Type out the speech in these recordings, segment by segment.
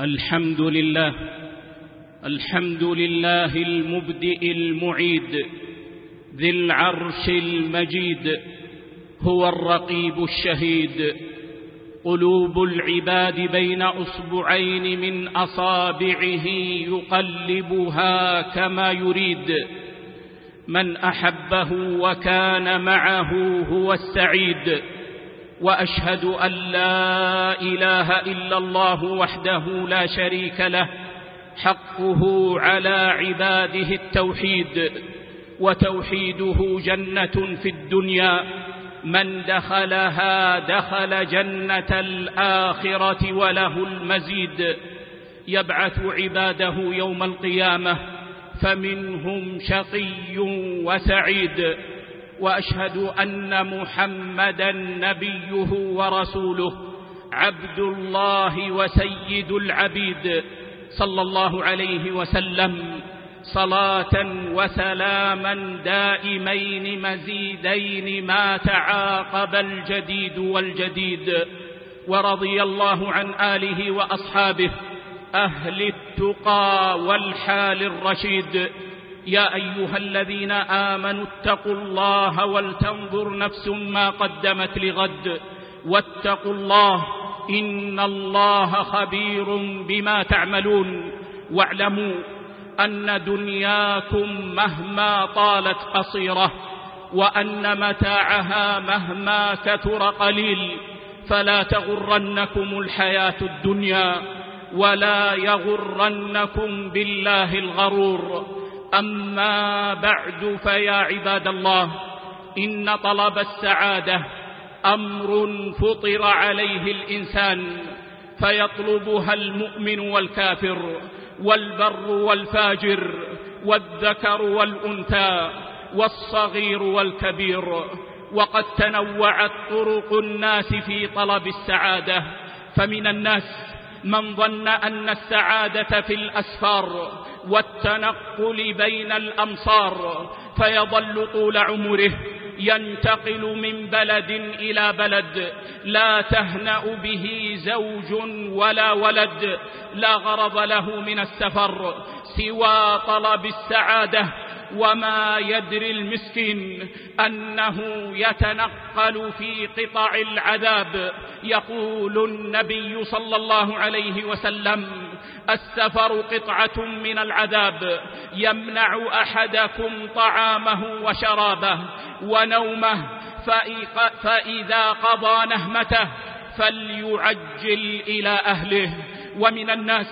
الحمد لله الحمد لله المبدئ المعيد ذي العرش المجيد هو الرقيب الشهيد. قلوب العباد بين أصبعين من أصابعه يقلبها كما يريد. من أحبه وكان معه هو السعيد. وأشهد أن لا إله إلا الله وحده لا شريك له حقه على عباده التوحيد وتوحيده جنة في الدنيا. من دخلها دخل جنة الآخرة وله المزيد. يبعث عباده يوم القيامة فمنهم شقي وسعيد. وأشهد أن محمدا نبيه ورسوله عبد الله وسيد العبيد صلى الله عليه وسلم صلاة وسلاما دائمين مزيدين ما تعاقب الجديد والجديد ورضي الله عن آله وأصحابه أهل التقى والحال الرشيد. يا أيها الذين آمنوا اتقوا الله ولتنظر نفس ما قدمت لغد واتقوا الله إن الله خبير بما تعملون واعلموا أن دنياكم مهما طالت قصيرة وأن متاعها مهما كثر قليل فلا تغرنكم الحياة الدنيا ولا يغرنكم بالله الغرور أما بعد فيا عباد الله إن طلب السعادة أمر فطر عليه الإنسان فيطلبها المؤمن والكافر والبر والفاجر والذكر والأنثى والصغير والكبير وقد تنوعت طرق الناس في طلب السعادة فمن الناس من ظن أن السعادة في الأسفار والتنقل بين الأمصار فيظل طول عمره ينتقل من بلد إلى بلد لا تهنأ به زوج ولا ولد لا غرض له من السفر سوى طلب السعادة وما يدري المسكين أنه يتنقل في قطع العذاب يقول النبي صلى الله عليه وسلم السفر قطعة من العذاب يمنع أحدكم طعامه وشرابه ونومه فإذا قضى نهمته فليعجل إلى أهله. ومن الناس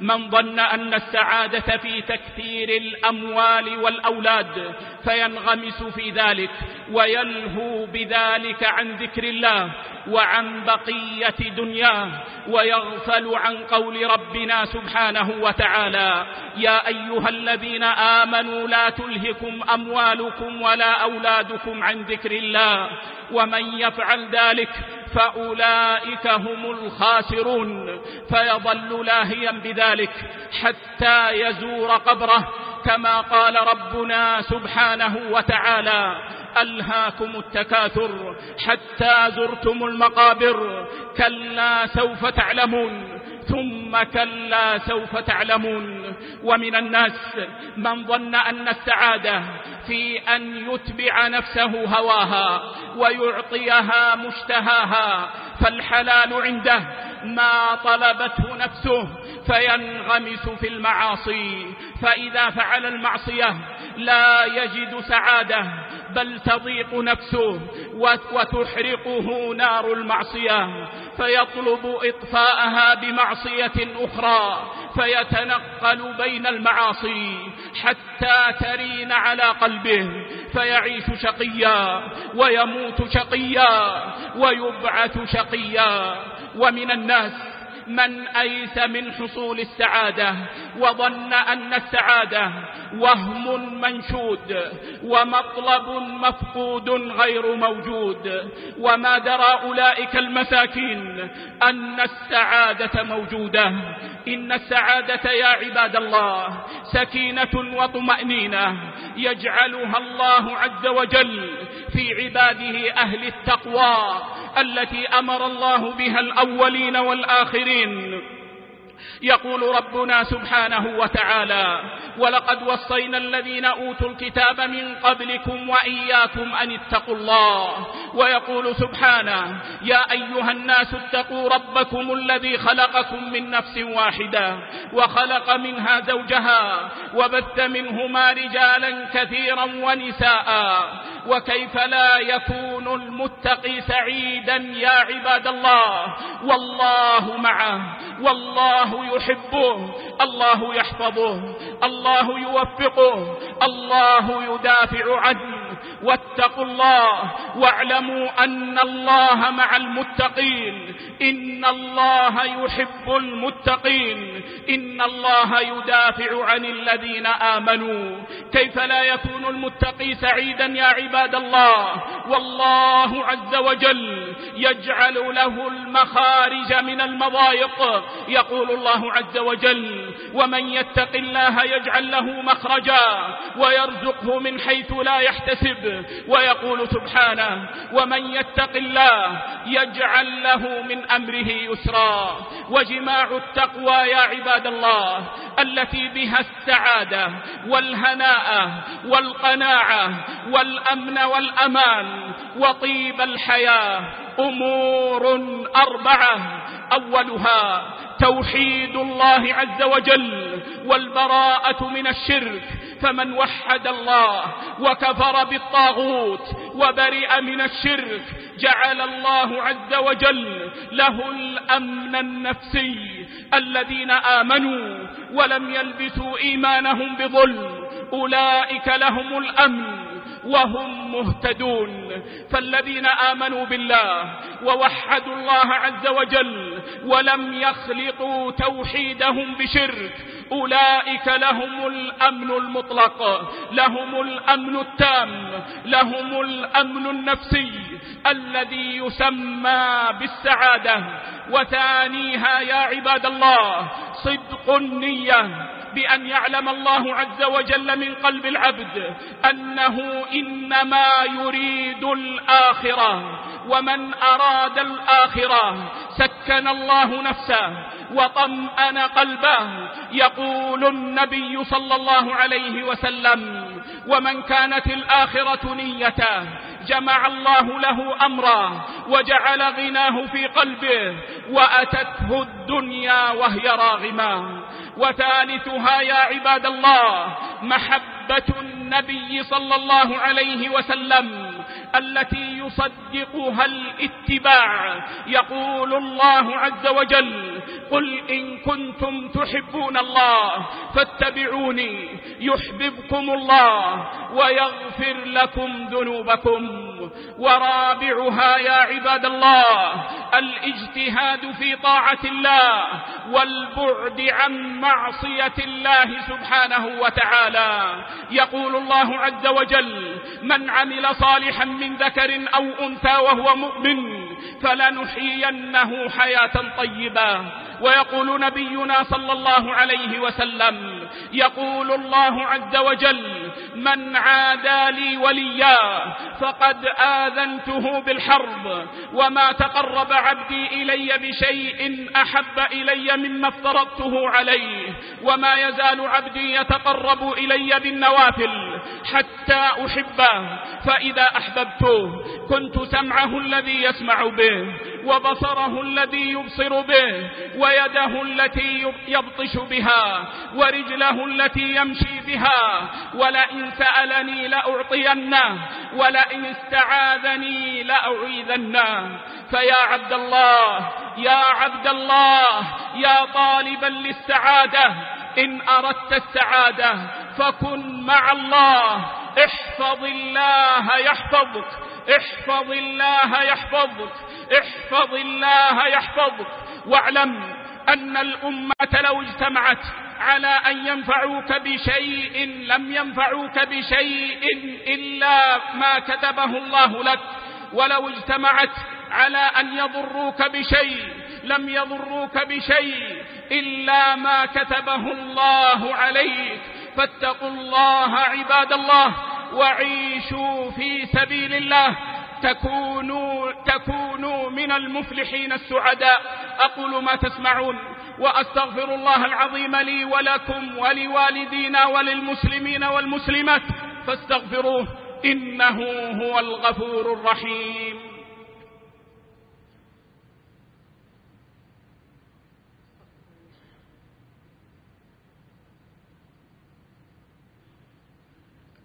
من ظن أن السعادة في تكثير الأموال والأولاد فينغمس في ذلك ويلهو بذلك عن ذكر الله وعن بقية دنياه ويغفل عن قول ربنا سبحانه وتعالى يا أيها الذين آمنوا لا تلهكم أموالكم ولا أولادكم عن ذكر الله ومن يفعل ذلك فأولئك هم الخاسرون فيظل لاهيا بذلك حتى يزور قبره كما قال ربنا سبحانه وتعالى ألهاكم التكاثر حتى زرتم المقابر كلا سوف تعلمون ثم كلا سوف تعلمون ومن الناس من ظن أن السعادة في أن يتبع نفسه هواها ويعطيها مشتهاها فالحلال عنده ما طلبته نفسه فينغمس في المعاصي. فإذا فعل المعصية لا يجد سعادة بل تضيق نفسه وتحرقه نار المعصية. فيطلب إطفاءها بمعصية أخرى فيتنقل بين المعاصي حتى ترين على قلبه. قلبه فيعيش شقيا ويموت شقيا ويبعث شقيا ومن الناس من أيس من حصول السعادة وظن أن السعادة وهم منشود ومطلب مفقود غير موجود وما درى أولئك المساكين أن السعادة موجودة إن السعادة يا عباد الله سكينة وطمأنينة يجعلها الله عز وجل في عباده أهل التقوى التي أمر الله بها الأولين والآخرين. يقول ربنا سبحانه وتعالى ولقد وصينا الذين أوتوا الكتاب من قبلكم وإياكم أن اتقوا الله ويقول سبحانه يا أيها الناس اتقوا ربكم الذي خلقكم من نفس واحدة وخلق منها زوجها وبث منهما رجالا كثيرا ونساء وكيف لا يكون المتقي سعيدا يا عباد الله والله معه والله الله يحبهم الله يحفظهم الله يوفقهم الله يدافع عنه واتقوا الله واعلموا أن الله مع المتقين إن الله يحب المتقين إن الله يدافع عن الذين آمنوا كيف لا يكون المتقي سعيدا يا عباد الله والله عز وجل يجعل له المخارج من المضايق يقول الله عز وجل ومن يتق الله يجعل له مخرجا ويرزقه من حيث لا يحتسب يحب ويقول سبحانه ومن يتق الله يجعل له من أمره يسرا وجماع التقوى يا عباد الله التي بها السعادة والهناء والقناعة والأمن والأمان وطيب الحياة أمور أربعة أولها توحيد الله عز وجل والبراءة من الشرك فمن وحد الله وكفر بالطاغوت وبرئ من الشرك جعل الله عز وجل له الأمن النفسي الذين آمنوا ولم يلبسوا إيمانهم بظلم أولئك لهم الأمن وهم مهتدون. فالذين آمنوا بالله ووحدوا الله عز وجل ولم يخلقوا توحيدهم بشرك أولئك لهم الأمن المطلق لهم الأمن التام لهم الأمن النفسي الذي يسمى بالسعادة. وثانيها يا عباد الله صدق النية. بأن يعلم الله عز وجل من قلب العبد أنه إنما يريد الآخرة ومن أراد الآخرة سكن الله نفسه وطمأن قلبه. يقول النبي صلى الله عليه وسلم ومن كانت الآخرة نيته جمع الله له أمرا وجعل غناه في قلبه وأتته الدنيا وهي راغمة. وثالثها يا عباد الله محبة النبي صلى الله عليه وسلم التي يصدقها الاتباع. يقول الله عز وجل قل إن كنتم تحبون الله فاتبعوني يحببكم الله ويغفر لكم ذنوبكم. ورابعها يا عباد الله الاجتهاد في طاعة الله والبعد عن معصية الله سبحانه وتعالى. يقول الله عز وجل من عمل صالحا من ذكر أو أنثى وهو مؤمن فلنحيينه حياة طيبة. ويقول نبينا صلى الله عليه وسلم يقول الله عز وجل من عادى لي وليا فقد آذنته بالحرب وما تقرب عبدي إلي بشيء أحب إلي مما افترضته عليه وما يزال عبدي يتقرب إلي بالنوافل حتى أحبه فإذا أحببته كنت سمعه الذي يسمع به وبصره الذي يبصر به ويده التي يبطش بها ورجله التي يمشي بها ولا ولئن سألني لأعطينه ولئن استعاذني لأعيذنه فيا عبد الله يا عبد الله يا طالبا للسعادة إن أردت السعادة فكن مع الله احفظ الله يحفظك احفظ الله يحفظك احفظ الله يحفظك واعلم أن الأمة لو اجتمعت على أن ينفعوك بشيء لم ينفعوك بشيء إلا ما كتبه الله لك. ولو اجتمعت على أن يضروك بشيء لم يضروك بشيء إلا ما كتبه الله عليك. فاتقوا الله عباد الله وعيشوا في سبيل الله. تكونوا, تكونوا من المفلحين السعداء. أقول ما تسمعون. وأستغفر الله العظيم لي ولكم ولوالدينا وللمسلمين والمسلمات فاستغفروه إنه هو الغفور الرحيم.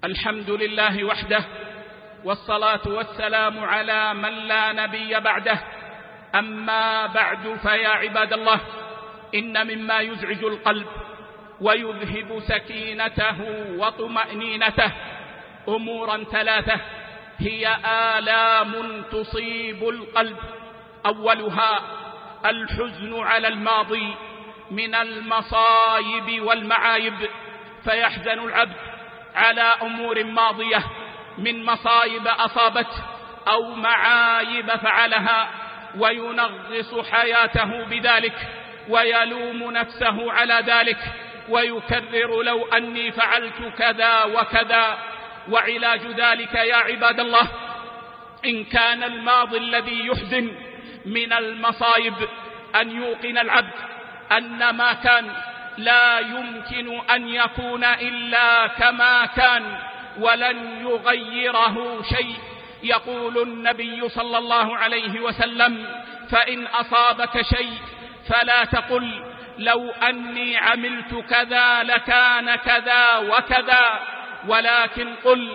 الحمد لله وحده والصلاة والسلام على من لا نبي بعده. أما بعد فيا عباد الله إن مما يزعج القلب ويذهب سكينته وطمأنينته. أمورا ثلاثة هي آلام تصيب القلب. أولها الحزن على الماضي من المصايب والمعايب. فيحزن العبد على أمور ماضية من مصايب أصابته أو معايب فعلها وينغص حياته بذلك. ويلوم نفسه على ذلك ويكرر لو أني فعلت كذا وكذا وعلاج ذلك يا عباد الله إن كان الماضي الذي يحزن من المصائب أن يوقن العبد أن ما كان لا يمكن أن يكون إلا كما كان ولن يغيره شيء يقول النبي صلى الله عليه وسلم فإن أصابك شيء فلا تقل لو أني عملت كذا لكان كذا وكذا ولكن قل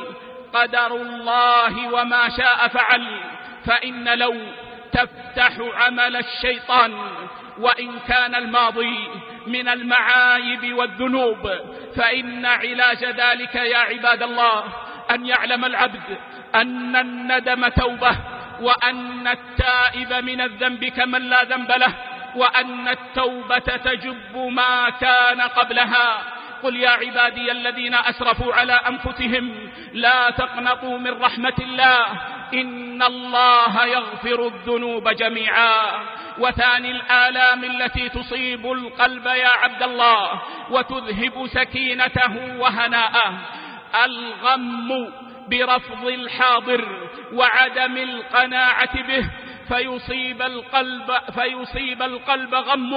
قدر الله وما شاء فعل فإن لو تفتح عمل الشيطان وإن كان الماضي من المعايب والذنوب فإن علاج ذلك يا عباد الله أن يعلم العبد أن الندم توبة وأن التائب من الذنب كمن لا ذنب له. وأن التوبة تجب ما كان قبلها قل يا عبادي الذين أسرفوا على أنفسهم لا تقنطوا من رحمة الله إن الله يغفر الذنوب جميعا وثاني الآلام التي تصيب القلب يا عبد الله وتذهب سكينته وهناءه الغم برفض الحاضر وعدم القناعة به فيصيب القلب فيصيب القلب غم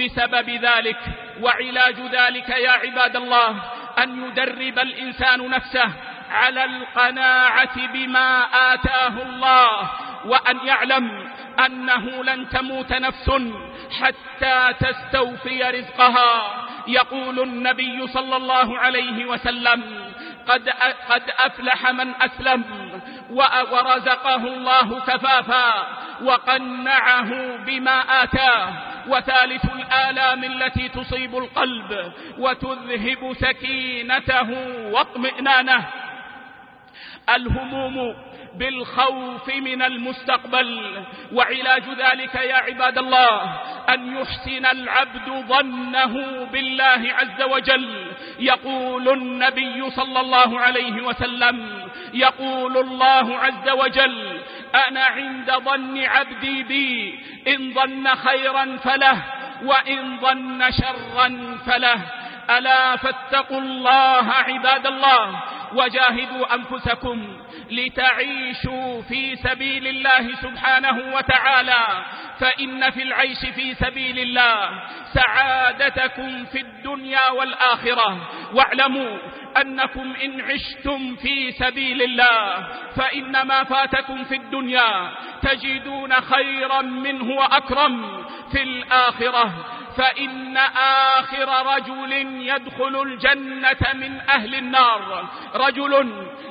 بسبب ذلك وعلاج ذلك يا عباد الله أن يدرب الإنسان نفسه على القناعة بما آتاه الله وأن يعلم أنه لن تموت نفس حتى تستوفي رزقها. يقول النبي صلى الله عليه وسلم قد قد أفلح من أسلم ورزقه الله كفافا وقنعه بما آتاه وثالث الآلام التي تصيب القلب وتذهب سكينته واطمئنانه. الهموم بالخوف من المستقبل. وعلاج ذلك يا عباد الله أن يحسن العبد ظنه بالله عز وجل. يقول النبي صلى الله عليه وسلم يقول الله عز وجل أنا عند ظن عبدي بي إن ظن خيرا فله وإن ظن شرا فله. ألا فاتقوا الله عباد الله وجاهدوا أنفسكم. لتعيشوا في سبيل الله سبحانه وتعالى فإن في العيش في سبيل الله سعادتكم في الدنيا والآخرة. واعلموا أنكم إن عشتم في سبيل الله فإن ما فاتكم في الدنيا تجدون خيرا منه وأكرم في الآخرة. فإن آخر رجل يدخل الجنة من أهل النار. رجل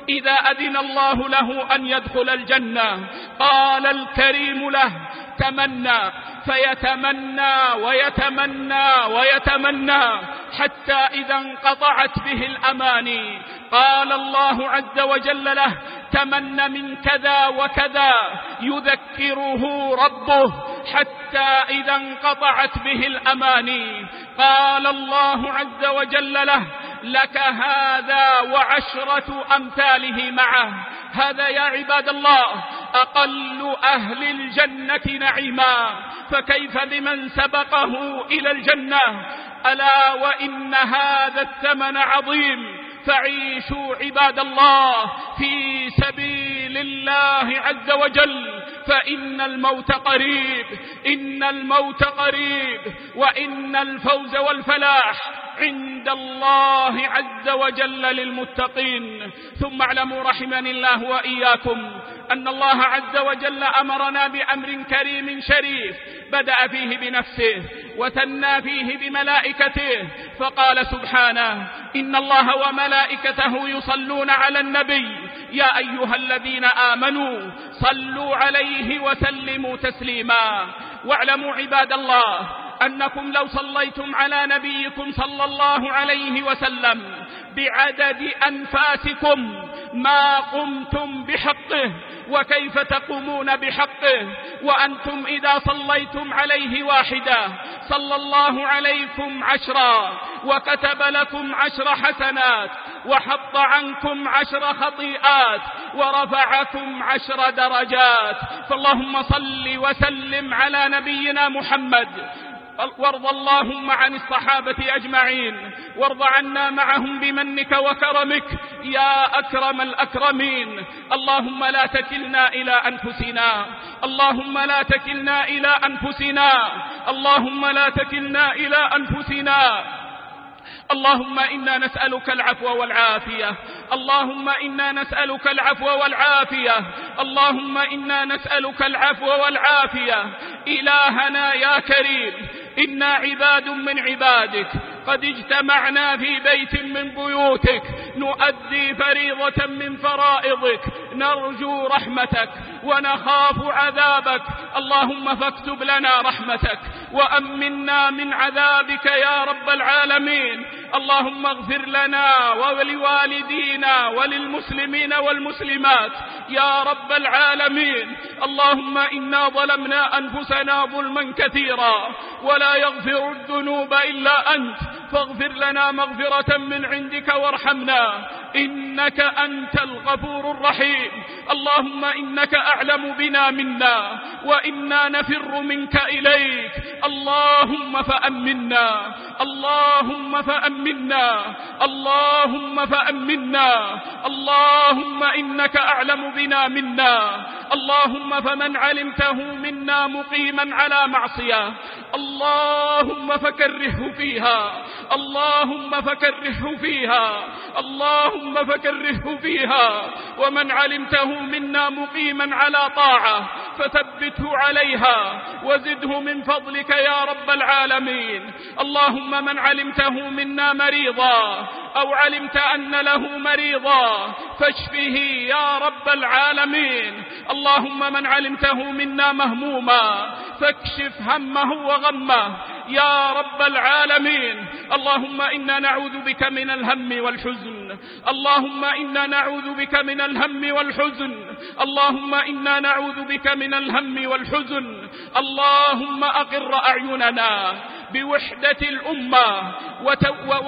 إذا أذن الله له أن يدخل الجنة قال الكريم له تمنى فيتمنى ويتمنى ويتمنى حتى إذا انقطعت به الأماني. قال الله عز وجل له تمنى من كذا وكذا يذكره ربه حتى إذا انقطعت به الأماني قال الله عز وجل له لك هذا وعشرة أمثاله معه. هذا يا عباد الله أقل أهل الجنة نعيما. فكيف بمن سبقه إلى الجنة؟ ألا وإن هذا الثمن عظيم. فعيشوا عباد الله في سبيل الله عز وجل. فإن الموت قريب إن الموت قريب وإن الفوز والفلاح عند الله عز وجل للمتقين. ثم اعلموا رحمني الله وإياكم أن الله عز وجل أمرنا بأمر كريم شريف. بدأ فيه بنفسه وثنى فيه بملائكته فقال سبحانه إن الله وملائكته يصلون على النبي. يا أيها الذين آمنوا صلوا عليه وسلموا تسليما. واعلموا عباد الله أنكم لو صليتم على نبيكم صلى الله عليه وسلم بعدد أنفاسكم ما قمتم بحقه وكيف تقومون بحقه وأنتم إذا صليتم عليه واحدة صلى الله عليكم عشرا وكتب لكم عشر حسنات وحط عنكم عشر خطيئات ورفعكم عشر درجات فاللهم صل وسلم على نبينا محمد وارض اللهم عن الصحابة أجمعين. وارض عنا معهم بمنك وكرمك. يا أكرم الأكرمين. اللهم لا تكلنا إلى أنفسنا. اللهم لا تكلنا إلى أنفسنا. اللهم لا تكلنا إلى أنفسنا. اللهم إنا نسألك العفو والعافية. اللهم إنا نسألك العفو والعافية. اللهم إنا نسألك العفو والعافية. إلهنا يا كريم. إنا عباد من عبادك. قد اجتمعنا في بيت من بيوتك. نؤدي فريضة من فرائضك. نرجو رحمتك ونخاف عذابك. اللهم فاكتب لنا رحمتك. وأمنا من عذابك يا رب العالمين. اللهم اغفر لنا ولوالدينا وللمسلمين والمسلمات. يا رب العالمين. اللهم إنا ظلمنا أنفسنا ظلما كثيرا. ولا يغفر الذنوب إلا أنت. فاغفر لنا مغفرة من عندك وارحمنا. إنك أنت الغفور الرحيم. اللهم إنك أعلم بنا منا وإنا نفر منك إليك. اللهم فأمنا. اللهم فأمنا. اللهم فأمنا. اللهم إنك أعلم بنا منا. اللهم فمن علمته منا مقيما على معصية. اللهم فكرهه فيها. اللهم فكرهه فيها. اللهم فكرهه فيها. ومن علمته منا مقيما على طاعة. فثبته عليها. وزده من فضلك يا رب العالمين. اللهم من علمته منا مريضا أو علمت أن له مريضا فاشفه يا رب العالمين. اللهم من علمته منا مهموما فاكشف همه وغمه. يا رب العالمين. اللهم إنا نعوذ بك من الهم والحزن. اللهم إنا نعوذ بك من الهم والحزن. اللهم إنا نعوذ بك من الهم والحزن. اللهم أقر أعيننا بوحدة الأمة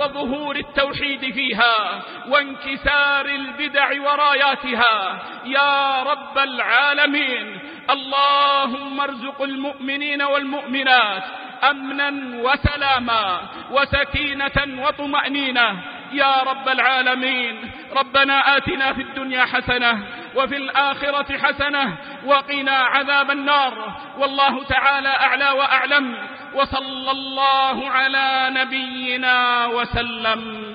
وظهور التوحيد فيها وانكسار البدع وراياتها. يا رب العالمين. اللهم ارزق المؤمنين والمؤمنات أمنا وسلاما وسكينة وطمأنينة. يا رب العالمين ربنا آتنا في الدنيا حسنة وفي الآخرة حسنة وقنا عذاب النار. والله تعالى أعلى وأعلم. وصلى الله على نبينا وسلم.